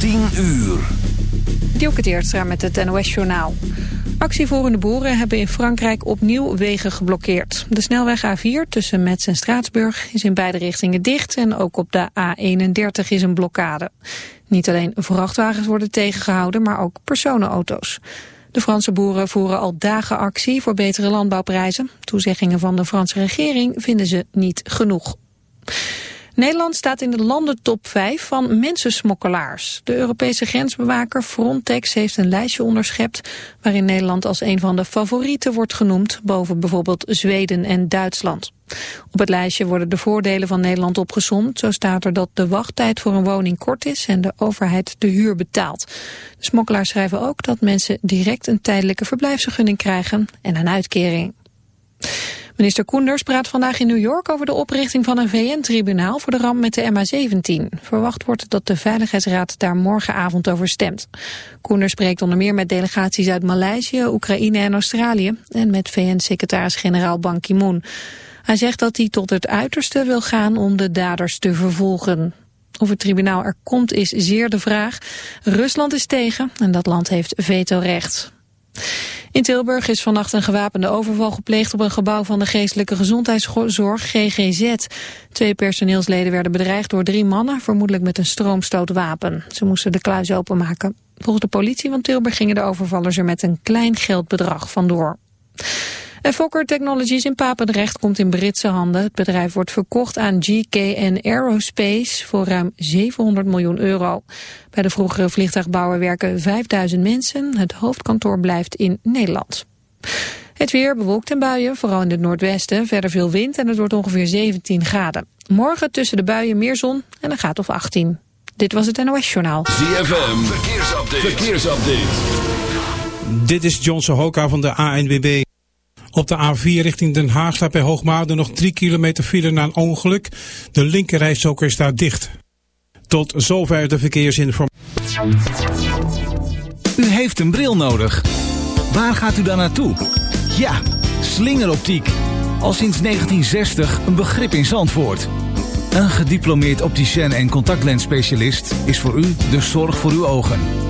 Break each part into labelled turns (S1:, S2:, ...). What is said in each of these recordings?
S1: 10 uur.
S2: Dielke Teertstra met het NOS-journaal. Actievoerende boeren hebben in Frankrijk opnieuw wegen geblokkeerd. De snelweg A4 tussen Metz en Straatsburg is in beide richtingen dicht... en ook op de A31 is een blokkade. Niet alleen vrachtwagens worden tegengehouden, maar ook personenauto's. De Franse boeren voeren al dagen actie voor betere landbouwprijzen. Toezeggingen van de Franse regering vinden ze niet genoeg. Nederland staat in de landentop 5 van mensensmokkelaars. De Europese grensbewaker Frontex heeft een lijstje onderschept... waarin Nederland als een van de favorieten wordt genoemd... boven bijvoorbeeld Zweden en Duitsland. Op het lijstje worden de voordelen van Nederland opgesomd. Zo staat er dat de wachttijd voor een woning kort is... en de overheid de huur betaalt. De smokkelaars schrijven ook dat mensen direct een tijdelijke verblijfsvergunning krijgen... en een uitkering. Minister Koenders praat vandaag in New York over de oprichting van een VN-tribunaal voor de ramp met de MH17. Verwacht wordt dat de Veiligheidsraad daar morgenavond over stemt. Koenders spreekt onder meer met delegaties uit Maleisië, Oekraïne en Australië en met VN-secretaris-generaal Ban Ki-moon. Hij zegt dat hij tot het uiterste wil gaan om de daders te vervolgen. Of het tribunaal er komt is zeer de vraag. Rusland is tegen en dat land heeft vetorecht. In Tilburg is vannacht een gewapende overval gepleegd op een gebouw van de geestelijke gezondheidszorg GGZ. Twee personeelsleden werden bedreigd door drie mannen, vermoedelijk met een stroomstootwapen. Ze moesten de kluis openmaken. Volgens de politie van Tilburg gingen de overvallers er met een klein geldbedrag vandoor. En Fokker Technologies in Papendrecht komt in Britse handen. Het bedrijf wordt verkocht aan GKN Aerospace voor ruim 700 miljoen euro. Bij de vroegere vliegtuigbouwer werken 5000 mensen. Het hoofdkantoor blijft in Nederland. Het weer bewolkt en buien, vooral in het noordwesten. Verder veel wind en het wordt ongeveer 17 graden. Morgen tussen de buien meer zon en een graad of 18. Dit was het NOS Journaal.
S1: ZFM, verkeersupdate. verkeersupdate.
S3: Dit is John Sohoka van de ANWB. Op de A4 richting Den Haag staat bij Hoogmaarden nog 3 kilometer file na een ongeluk. De linkerrijstrook is daar dicht. Tot zover de verkeersinformatie.
S4: U heeft een bril nodig. Waar gaat u dan naartoe? Ja, slingeroptiek. Al sinds 1960 een begrip in Zandvoort. Een gediplomeerd opticien en contactlensspecialist is voor u de zorg voor uw ogen.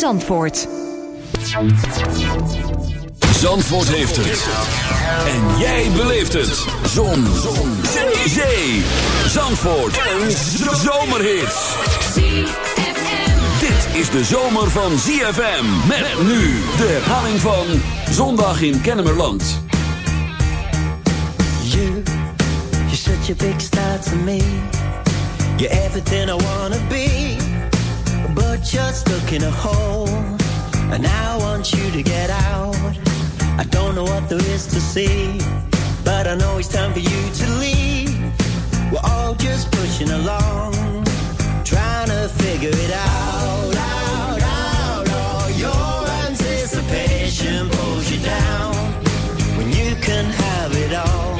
S5: Zandvoort.
S1: Zandvoort heeft het. En jij beleeft het. Zon. Zon. Zee. Zandvoort. Een zomerhit. Dit is de zomer van ZFM. Met nu de herhaling van Zondag in Kennemerland.
S6: You, you're such a big star to me. You're everything I wanna be. You're stuck in a hole. And I want you to get out. I don't know what there is to see. But I know it's time for you to leave. We're all just pushing along. Trying to figure it out. out, out. Oh, your anticipation pulls you down. When you can have it all.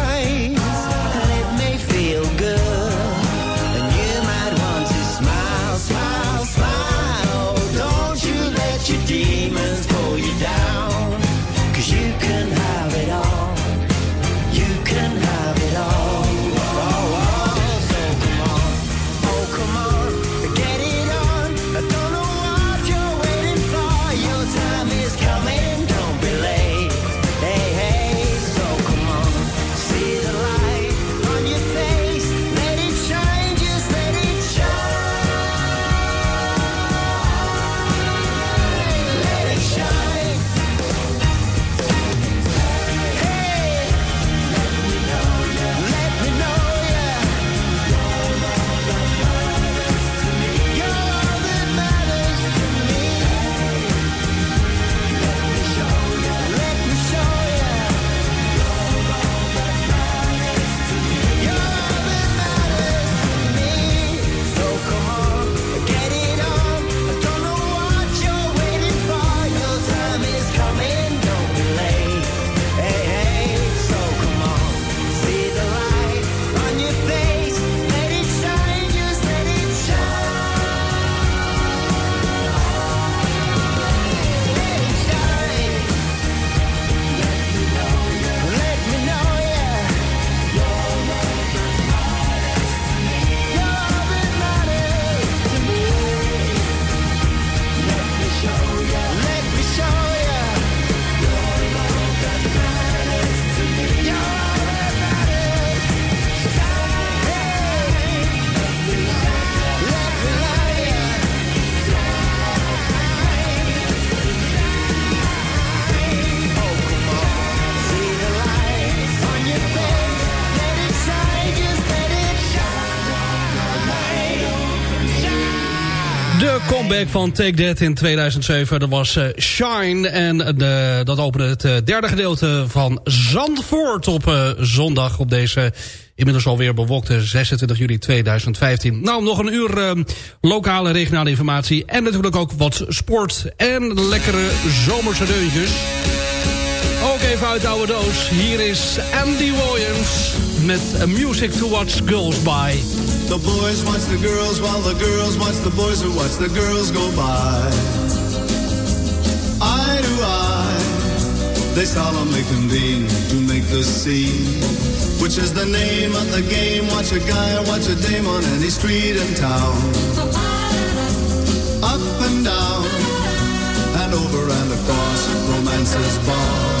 S7: Comeback van Take That in 2007, dat was eh, Shine. En de, dat opende het eh, derde gedeelte van Zandvoort op eh, zondag... op deze inmiddels alweer bewolkte 26 juli 2015. Nou, nog een uur eh, lokale regionale informatie... en natuurlijk ook wat sport en lekkere zomerse deuntjes. Even uit de oude doos. Hier is Andy Williams met A Music to Watch Girls By.
S8: The boys watch the girls while the girls watch the boys who watch the girls go by. Eye to eye, they solemnly convene to make the scene, which is the name of the game. Watch a guy or watch a dame on any street in town. Up and down, and over and across, romance's boss.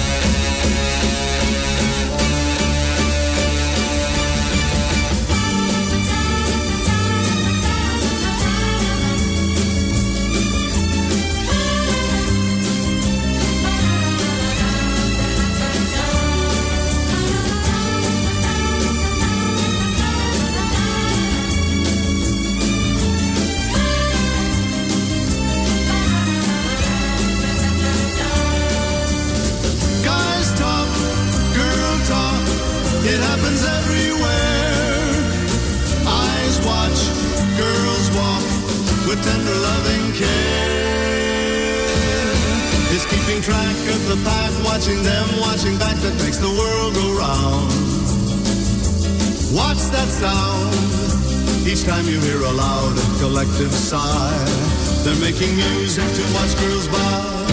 S8: Watch, girls walk with tender loving care. It's keeping track of the pack, watching them, watching back that makes the world go round. Watch that sound? Each time you hear a loud collective sigh, they're making music to watch girls by.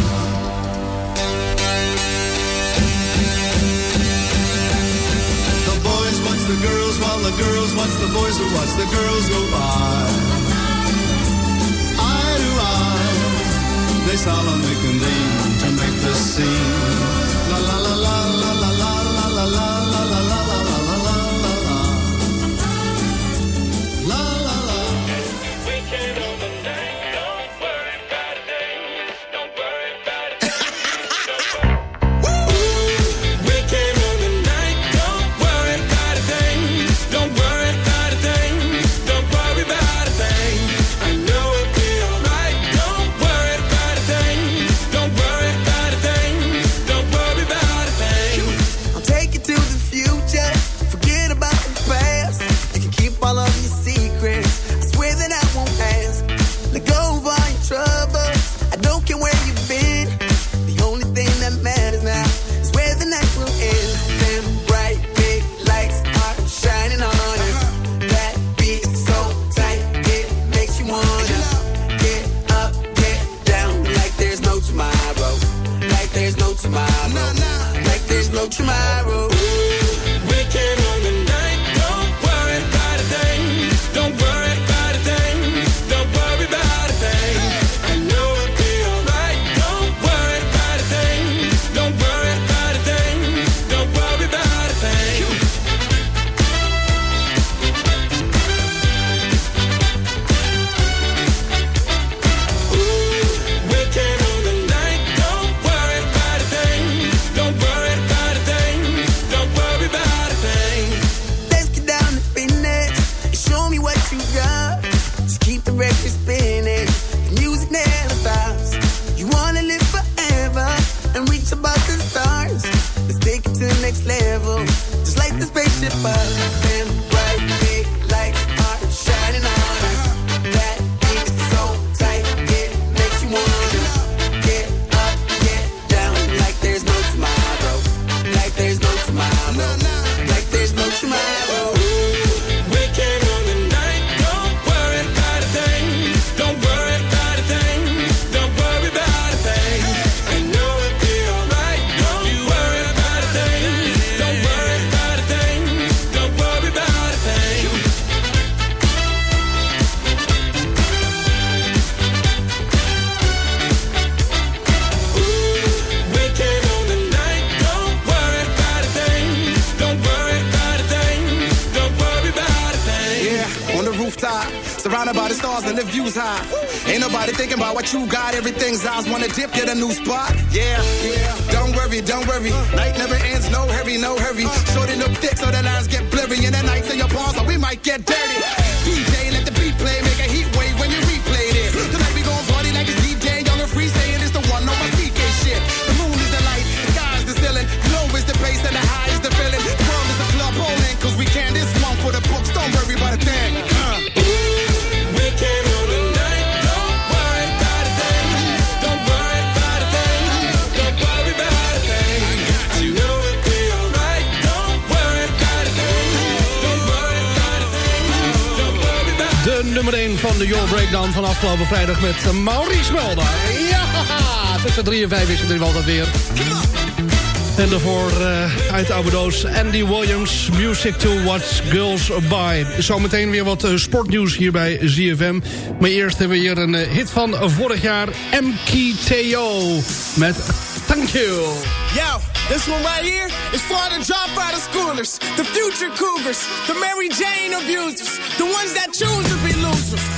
S8: While the girls watch the boys who watch the girls go by. Eye to eye, they solemnly convene to make the scene. La la la la la
S7: nummer 1 van de Your Breakdown van afgelopen vrijdag met eh, Maurice Mulder. Ja, tussen 3 en 5 is het nu altijd weer. En daarvoor uh, uit oude doos Andy Williams, Music to Watch Girls Buy. Zometeen weer wat eh, sportnieuws hier bij ZFM. Maar eerst hebben we hier een hit van vorig jaar, MKTO, met Thank you.
S9: Yo, this one right here is for the dropout of schoolers, the future cougars, the Mary Jane abusers, the ones that choose to be losers.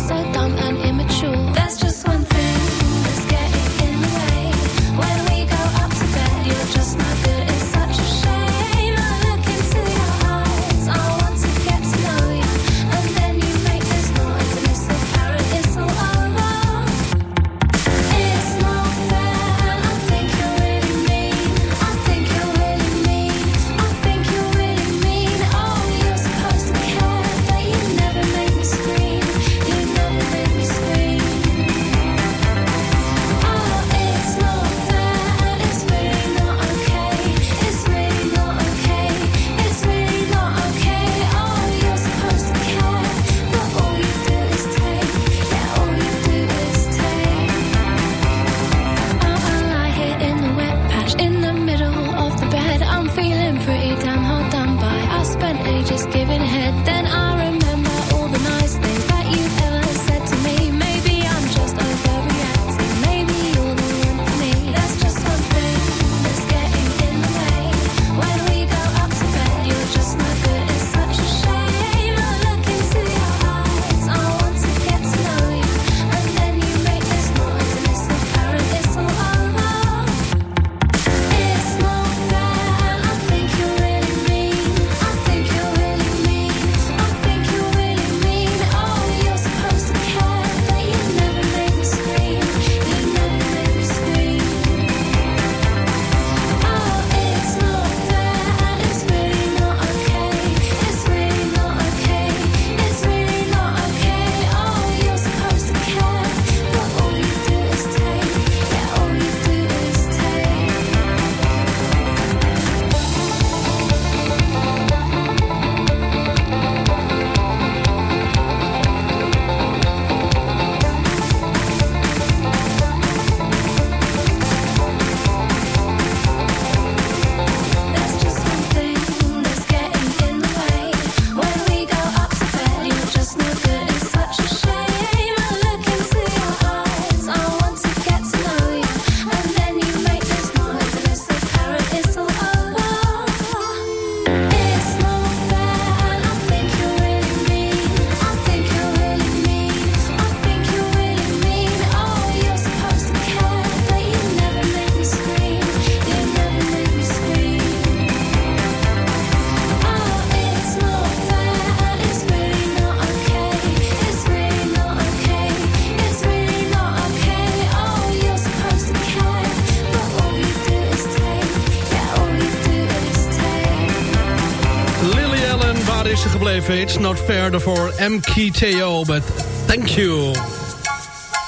S10: is
S7: gebleven. It's not fair voor MKTO but Thank You.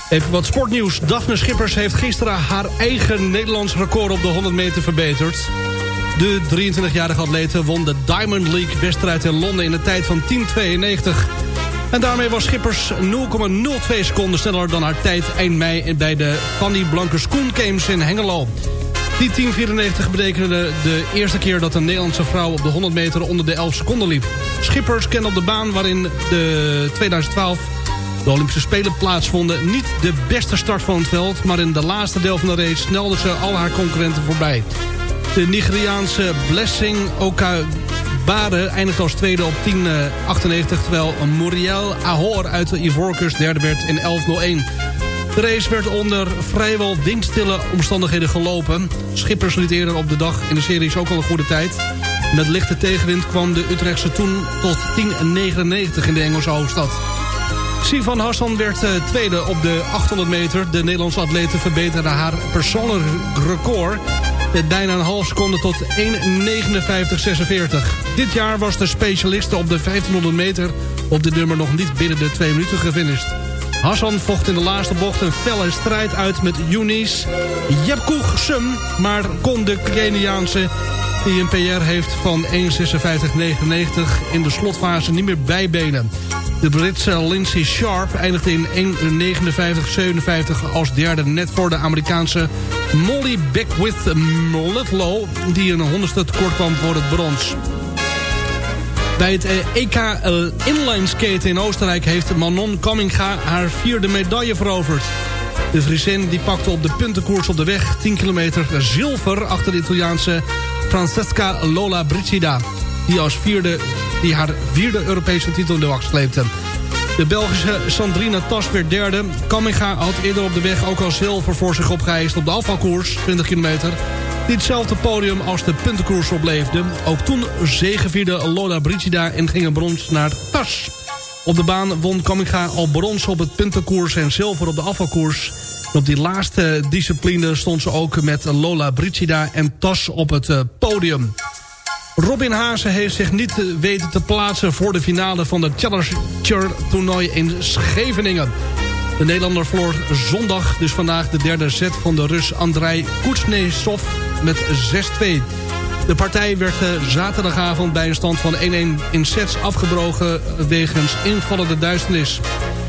S7: Even wat sportnieuws. Daphne Schippers heeft gisteren haar eigen Nederlands record op de 100 meter verbeterd. De 23-jarige atlete won de Diamond League wedstrijd in Londen in de tijd van 10.92. En daarmee was Schippers 0,02 seconden sneller dan haar tijd eind mei... bij de Fanny Blanke Schoen Games in Hengelo. Die 10.94 betekende de eerste keer dat een Nederlandse vrouw op de 100 meter onder de 11 seconden liep. Schippers kennen op de baan waarin de 2012 de Olympische Spelen plaatsvonden... niet de beste start van het veld, maar in de laatste deel van de race snelde ze al haar concurrenten voorbij. De Nigeriaanse Blessing Okabare eindigt als tweede op 10.98... terwijl Muriel Ahor uit de Ivoorkust derde werd in 11.01... De race werd onder vrijwel windstille omstandigheden gelopen. Schippers liet eerder op de dag in de series ook al een goede tijd. Met lichte tegenwind kwam de Utrechtse toen tot 10.99 in de Engelse hoofdstad. Sivan Hassan werd uh, tweede op de 800 meter. De Nederlandse atlete verbeterde haar persoonlijk record... met bijna een half seconde tot 1.59.46. Dit jaar was de specialiste op de 1500 meter... op de nummer nog niet binnen de 2 minuten gefinished. Hassan vocht in de laatste bocht een felle strijd uit met Yunis Jepkoeg Sum... maar kon de Keniaanse die een PR heeft van 1.56.99 in de slotfase niet meer bijbenen. De Britse Lindsay Sharp eindigde in 1.59.57 als derde... net voor de Amerikaanse Molly Beckwith Ludlow... die een honderdste tekort kwam voor het brons. Bij het EK Inline Skaten in Oostenrijk heeft Manon Kamminga haar vierde medaille veroverd. De Friesin die pakte op de puntenkoers op de weg 10 kilometer zilver achter de Italiaanse Francesca Lola Brigida. Die als vierde, die haar vierde Europese titel in de wacht sleepte. De Belgische Sandrina Tas werd derde. Kamminga had eerder op de weg ook al zilver voor zich opgeëist op de afvalkoers, 20 kilometer die hetzelfde podium als de puntenkoers opleefde. Ook toen zegevierde Lola Brigida en ging een brons naar Tas. Op de baan won Kamiga al brons op het puntenkoers en zilver op de afvalkoers. Op die laatste discipline stond ze ook met Lola Brigida en Tas op het eh, podium. Robin Haase heeft zich niet weten te plaatsen voor de finale van de Challenger toernooi in Scheveningen. De Nederlander verloor zondag, dus vandaag de derde set van de Rus Andrei Kuznetsov met 6-2. De partij werd eh, zaterdagavond bij een stand van 1-1 in sets afgebroken wegens invallende duisternis.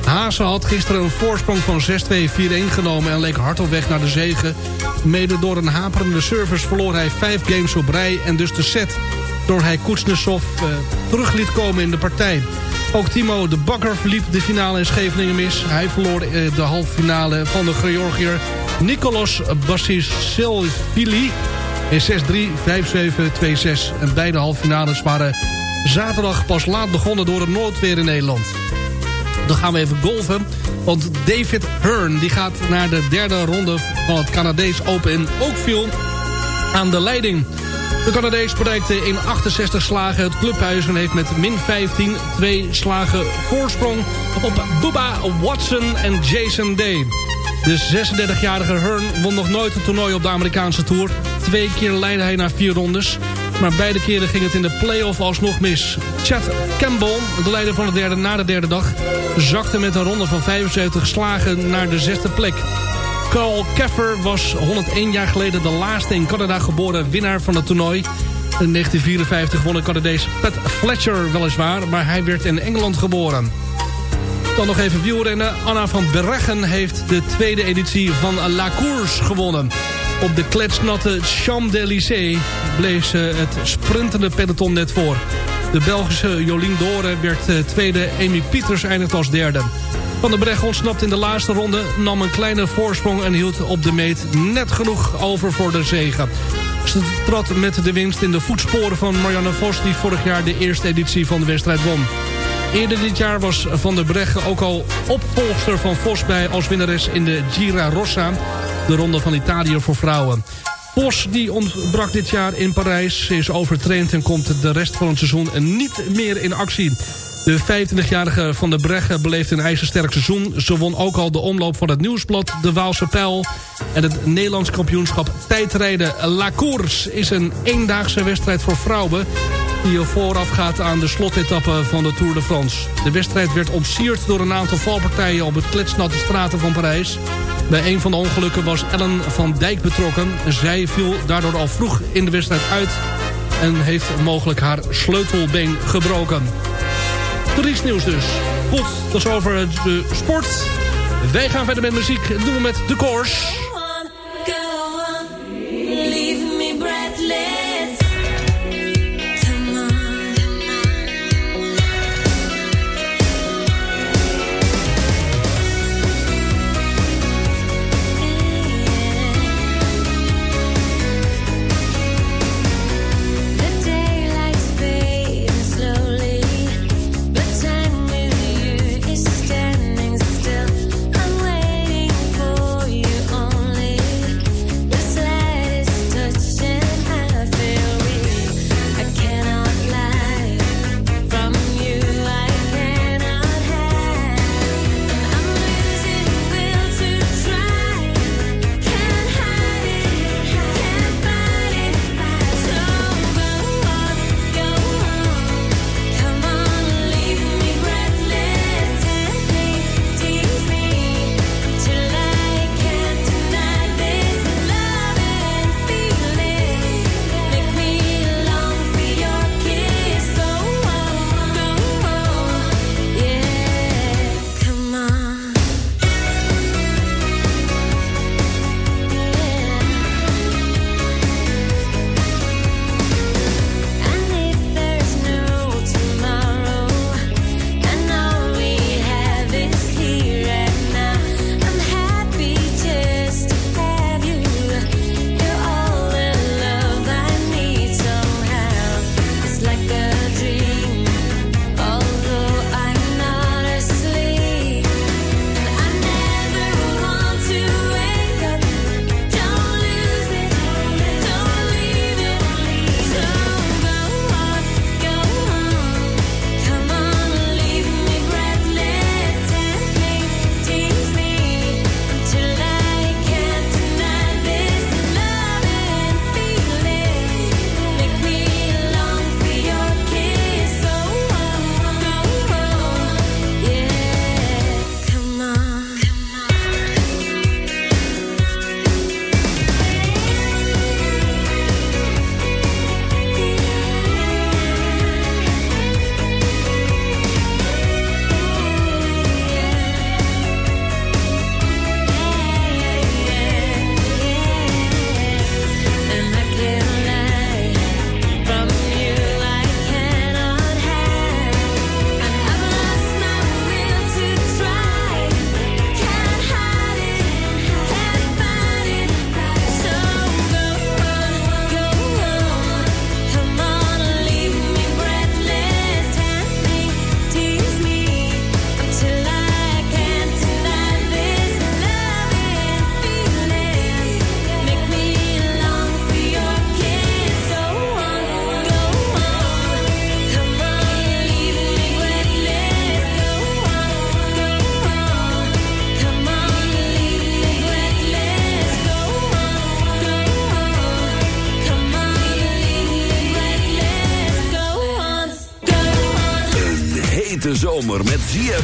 S7: Haase had gisteren een voorsprong van 6-2, 4-1 genomen en leek hard op weg naar de zegen. Mede door een haperende service verloor hij 5 games op rij en dus de set. Door hij Kuznetsov uh, terug liet komen in de partij. Ook Timo de Bakker verliep de finale in Scheveningen mis. Hij verloor eh, de halve finale van de Georgiër Nicolas Bassisvili in 6-3, 5-7, 2-6. En beide halve finales waren zaterdag pas laat begonnen door het noodweer in Nederland. Dan gaan we even golven. Want David Hearn die gaat naar de derde ronde van het Canadees Open in Oakville aan de leiding. De Canadees bereikte in 68 slagen het clubhuis... en heeft met min 15 twee slagen voorsprong op Bubba Watson en Jason Day. De 36-jarige Hearn won nog nooit een toernooi op de Amerikaanse Tour. Twee keer leidde hij naar vier rondes. Maar beide keren ging het in de play-off alsnog mis. Chad Campbell, de leider van de derde na de derde dag... zakte met een ronde van 75 slagen naar de zesde plek. Carl Keffer was 101 jaar geleden de laatste in Canada geboren winnaar van het toernooi. In 1954 won de Canadees Pat Fletcher weliswaar, maar hij werd in Engeland geboren. Dan nog even wielrennen. Anna van Bergen heeft de tweede editie van La Course gewonnen. Op de kletsnatte Champs-Élysées bleef ze het sprintende peloton net voor. De Belgische Jolien Dore werd eh, tweede, Amy Pieters eindigde als derde. Van der Breggen ontsnapte in de laatste ronde, nam een kleine voorsprong en hield op de meet net genoeg over voor de zegen. Ze trad met de winst in de voetsporen van Marianne Vos... die vorig jaar de eerste editie van de wedstrijd won. Eerder dit jaar was Van der Breggen ook al opvolgster van Vos... bij als winnares in de Gira Rossa, de ronde van Italië voor vrouwen. Vos die ontbrak dit jaar in Parijs, is overtraind... en komt de rest van het seizoen niet meer in actie. De 25-jarige Van der Breggen beleeft een ijzersterk seizoen. Ze won ook al de omloop van het Nieuwsblad, de Waalse Pijl... en het Nederlands kampioenschap tijdrijden. La Course is een eendaagse wedstrijd voor vrouwen... die vooraf gaat aan de slotetappe van de Tour de France. De wedstrijd werd ontsierd door een aantal valpartijen... op het kletsnatte straten van Parijs. Bij een van de ongelukken was Ellen van Dijk betrokken. Zij viel daardoor al vroeg in de wedstrijd uit... en heeft mogelijk haar sleutelbeen gebroken. Nieuws dus. Goed, dat is over de sport. Wij gaan verder met muziek. Dat doen we met The Course.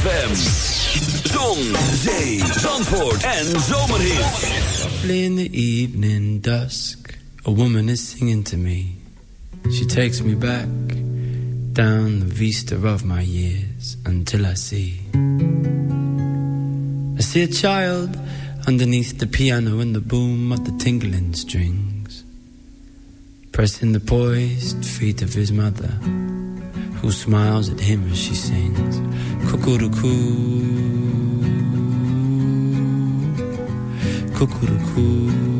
S1: ZFM. Zon, zee, zandvoort en zomerhit.
S11: Softly in the evening dusk, a woman is singing to me. She takes me back down the vista of my years until I see. I see a child underneath the piano and the boom of the tingling strings, pressing the poised feet of his mother, who smiles at him as she sings. Cuckoo-cuckoo, cuckoo-cuckoo.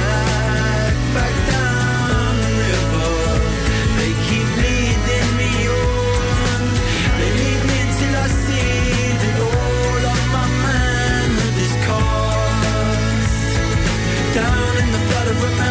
S11: in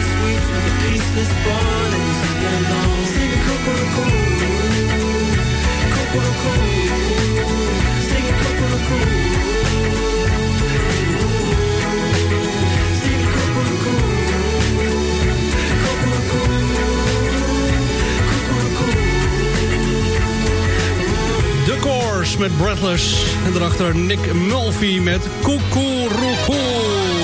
S11: the
S7: met Breathless. En daarachter Nick Mulvey met Kukuruku.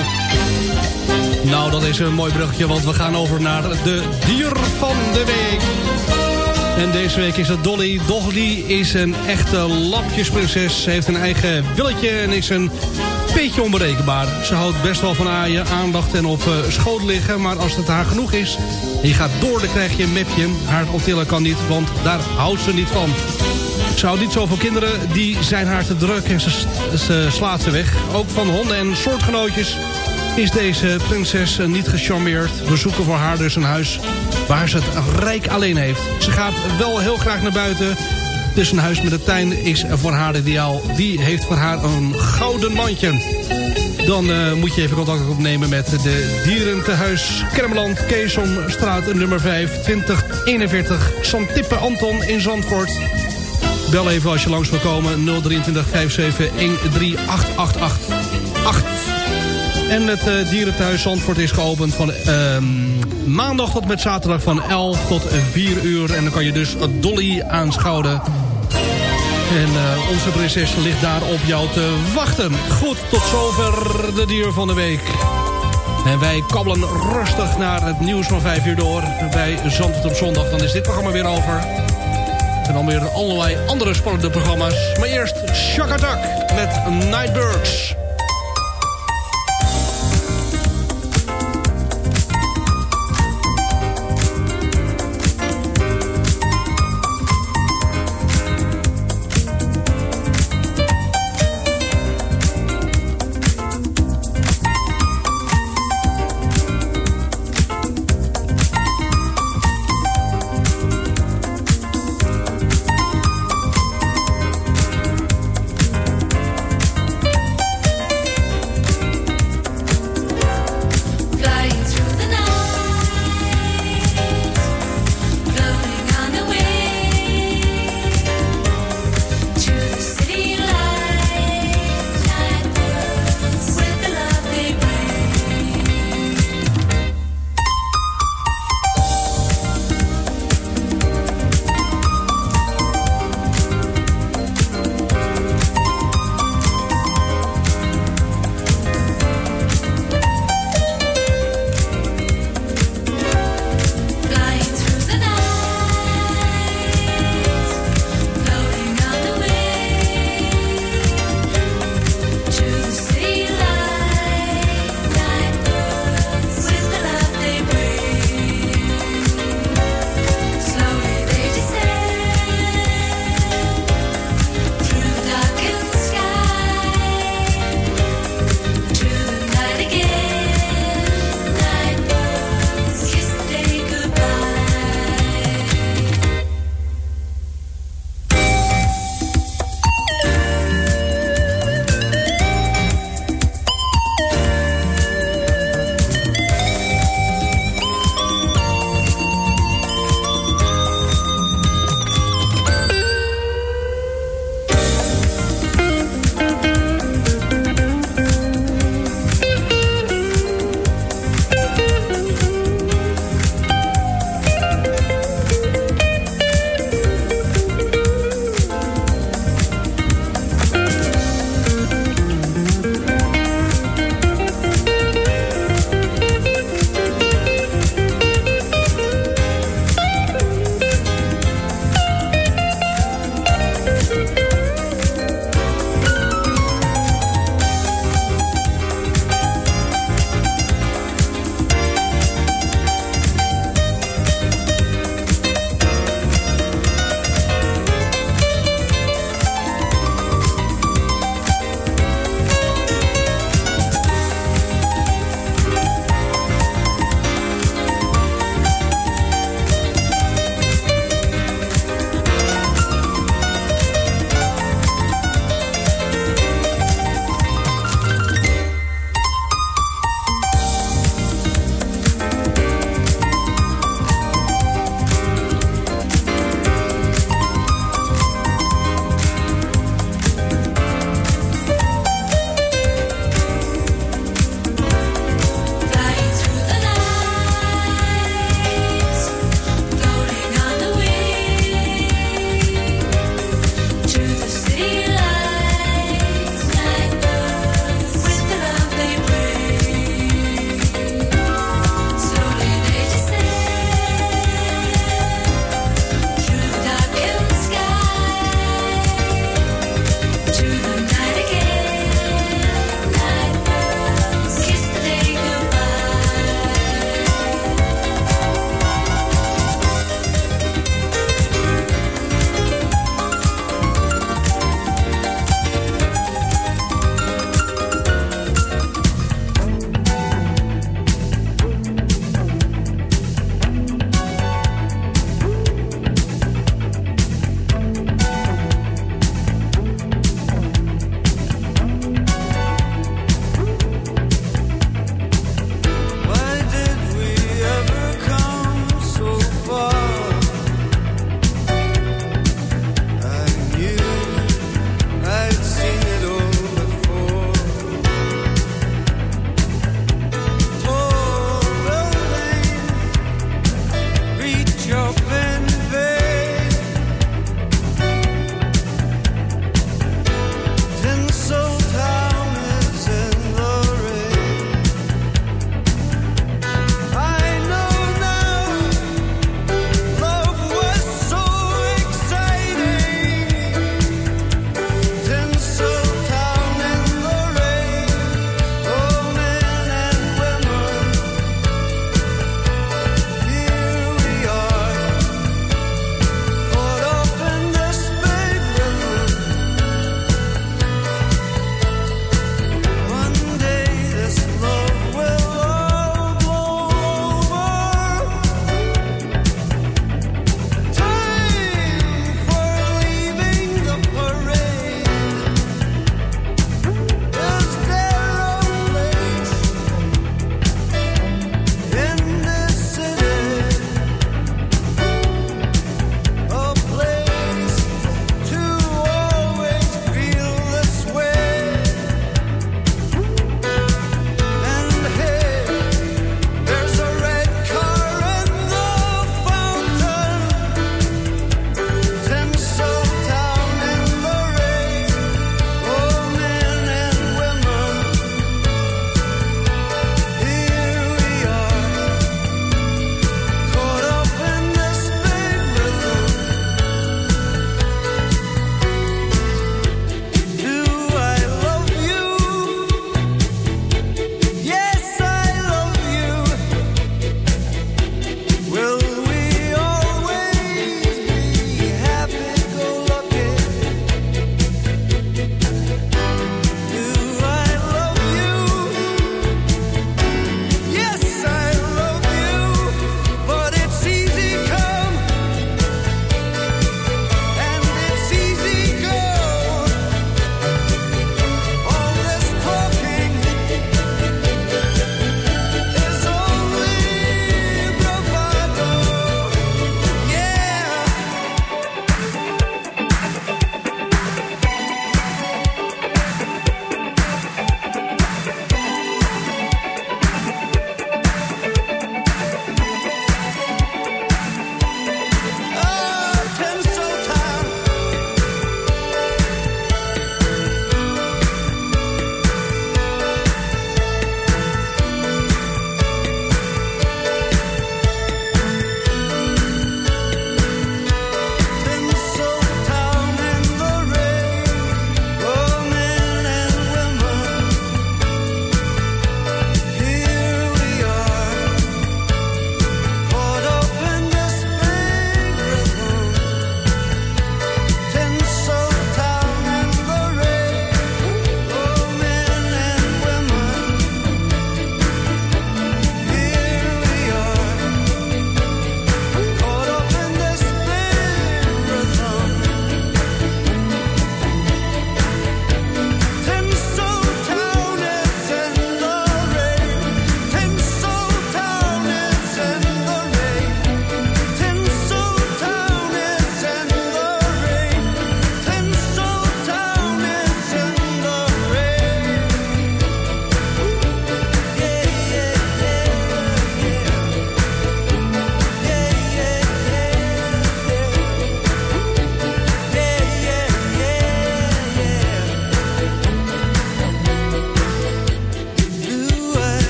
S7: Nou, dat is een mooi bruggetje, want we gaan over naar de dier van de week. En deze week is het Dolly. Dolly is een echte lapjesprinses. Ze heeft een eigen willetje en is een beetje onberekenbaar. Ze houdt best wel van aaien, aandacht en op uh, schoot liggen. Maar als het haar genoeg is en je gaat door, dan krijg je een mepje. Haar optillen kan niet, want daar houdt ze niet van. Ze houdt niet zoveel kinderen, die zijn haar te druk en ze slaat ze weg. Ook van honden en soortgenootjes is deze prinses niet gecharmeerd. We zoeken voor haar dus een huis waar ze het rijk alleen heeft. Ze gaat wel heel graag naar buiten. Dus een huis met een tuin is voor haar ideaal. Die heeft voor haar een gouden mandje. Dan uh, moet je even contact opnemen met de dierentehuis Kermeland, Keesomstraat nummer 5, 2041, Santippe Anton in Zandvoort. Bel even als je langs wil komen 023 57 138888. En het uh, dierenthuis Zandvoort is geopend van uh, maandag tot met zaterdag van 11 tot 4 uur. En dan kan je dus Dolly aanschouwen. En eh, onze prinses ligt daar op jou te wachten. Goed, tot zover de dier van de week. En wij kabbelen rustig naar het nieuws van 5 uur door. Bij Zandvoort op zondag. Dan is dit programma weer over. En dan weer allerlei andere spannende programma's. Maar eerst Shakatak met Nightbirds.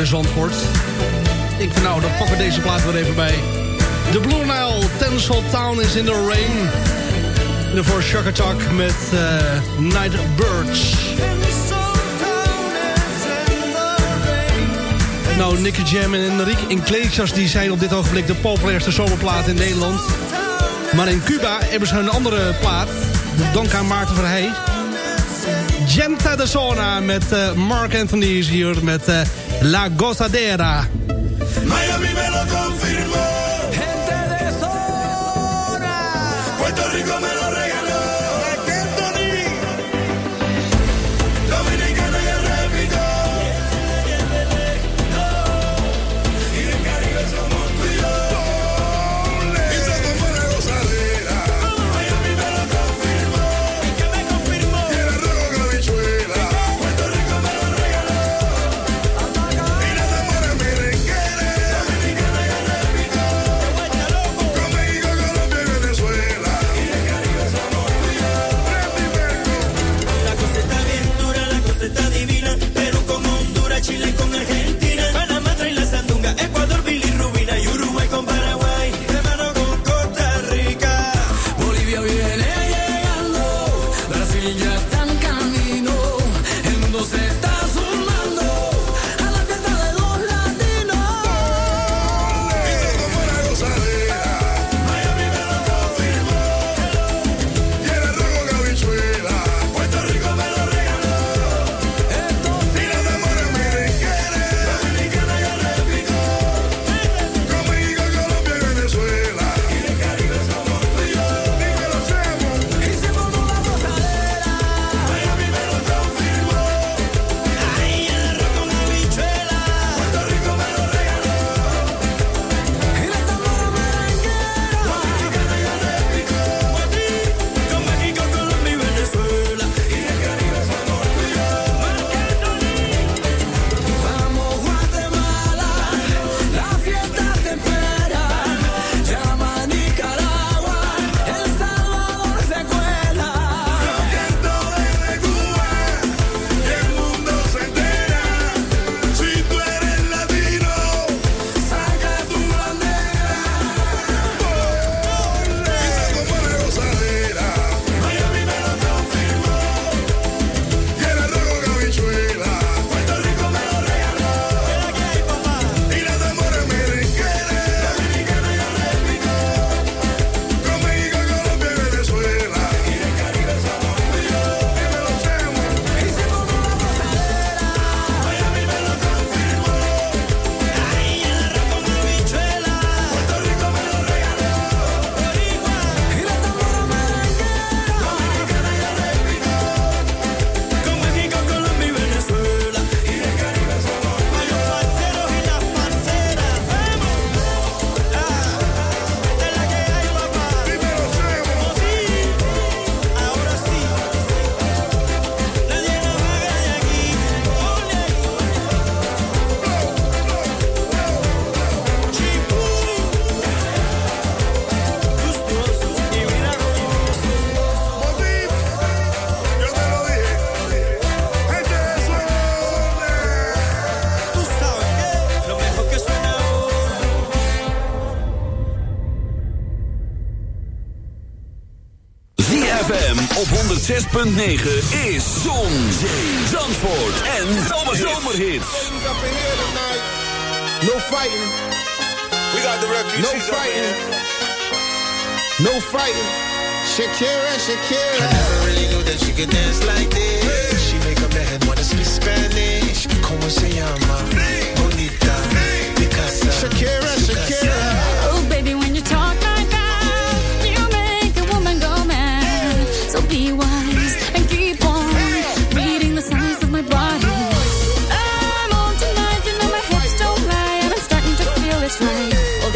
S7: In Zandvoort. Ik vind nou, dan pakken we deze plaat weer even bij. De Blue Nile, Tensel Town is in the rain. En daarvoor Shark Attack met eh, Night Birds. Nou, Nicky Jam en Enrique Iglesias die zijn op dit ogenblik de populairste zomerplaat in Nederland. Maar in Cuba hebben ze een andere plaat. Dank aan Maarten Verheij. Genta de Zona met eh, Mark Anthony is hier met eh, La Gozadera.
S1: 106.9 is Zon, Zee, Zandvoort en Zomerhits.
S12: No fighting.
S9: We got the refugees
S12: No fighting. No fighting. Shakira, Shakira.
S13: I never really knew that she could dance like this. She make a man wanna speak Spanish. Como se llama? Bonita.
S12: Shakira, Shakira.
S10: Oh, baby, when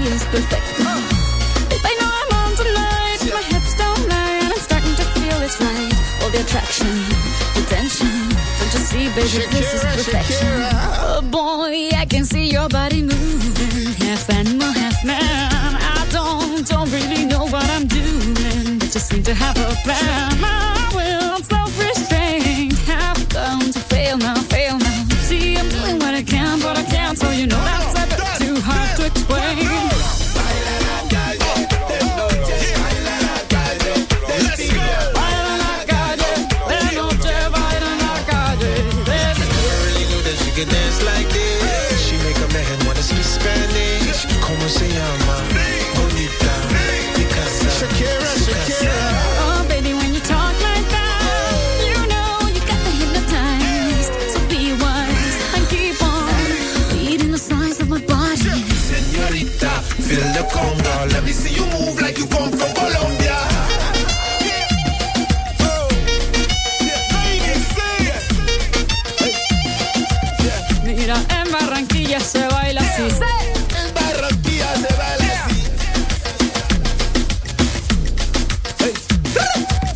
S10: Así es perfecto. I know I'm on tonight. My hips don't lie, and I'm starting to feel it's right. All the attraction, the tension. Don't you see, baby, this is perfection.
S14: Shakira.
S10: Oh boy, I can see your body moving, half animal, half man. I don't, don't really know what I'm doing, but just seem to have a plan. En Barranquilla se baila así.
S13: En Barranquilla se baila así.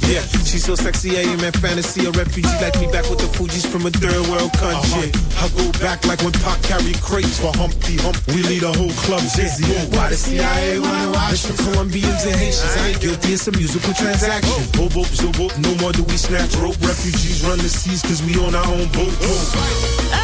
S15: Yeah, she's so sexy, I am in fantasy. A refugee like me back with the Fuji's from a third world country. Uh-huh. I go back like when Pac carried crates for Humpty Hump. We lead a whole club dizzy. Why the CIA wanna watch the Colombians and Haitians? I ain't guilty, it's a musical oh. transaction. Boop, boop, zo, boop, no more do we snatch rope. Refugees run the seas cause we on our own boat.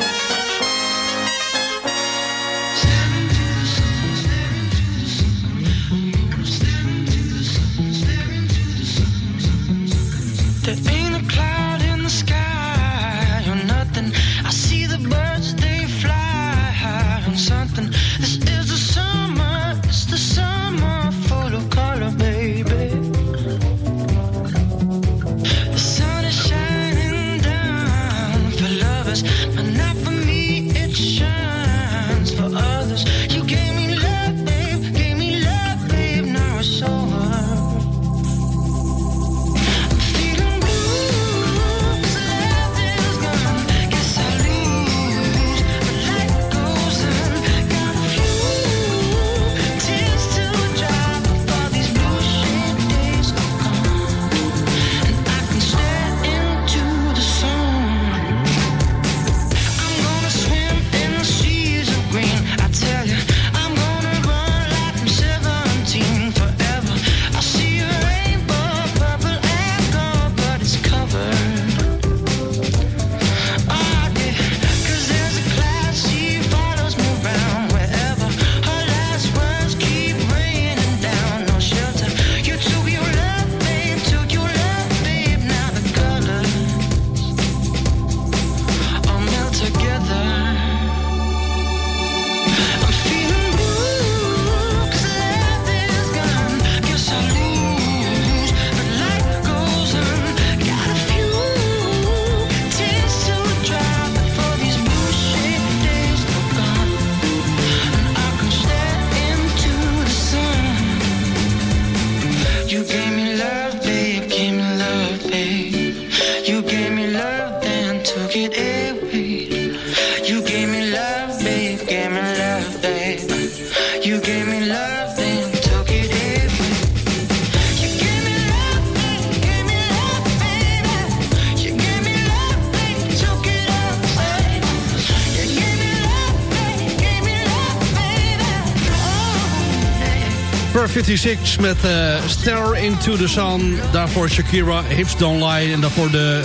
S7: Six met uh, Star Into The Sun. Daarvoor Shakira, Hips Don't Lie. En daarvoor de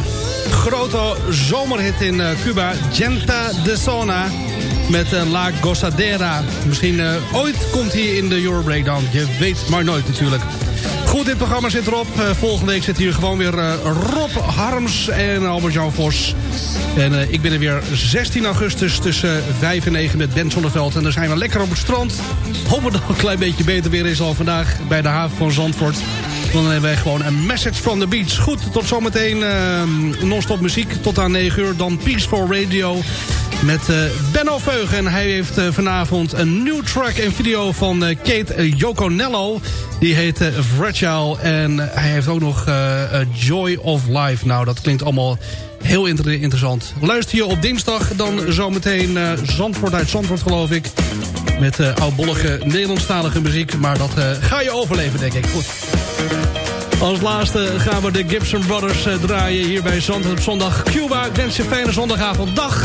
S7: grote zomerhit in eh, Cuba, Genta de Sona. Met eh, La Gossadera. Misschien ooit komt hij in de Euro Breakdown. Je weet maar nooit natuurlijk. Goed, dit programma zit erop. volgende week zit hier gewoon weer Rob Harms en Albert-Jan Vos. En eh, ik ben er weer 16 augustus tussen 5 en 9 met Ben Zonneveld. En dan zijn we lekker op het strand. Hopen dat het een klein beetje beter weer is al vandaag bij de haven van Zandvoort. Dan hebben wij gewoon een message from the beach. Goed, tot zometeen uh, non-stop muziek. Tot aan 9 uur. Dan Peaceful Radio met uh, Benno Veugen. En hij heeft uh, vanavond een nieuw track en video van Kate Joconello. Die heet Fragile. En hij heeft ook nog Joy of Life. Nou, dat klinkt allemaal heel inter interessant. Luister je op dinsdag dan zometeen Zandvoort uit Zandvoort, geloof ik. Met uh, oudbollige Nederlandstalige muziek. Maar dat uh, ga je overleven, denk ik. Goed. Als laatste gaan we de Gibson Brothers draaien hier bij Zandvoort op zondag. Cuba, ik wens je fijne zondagavond. Dag!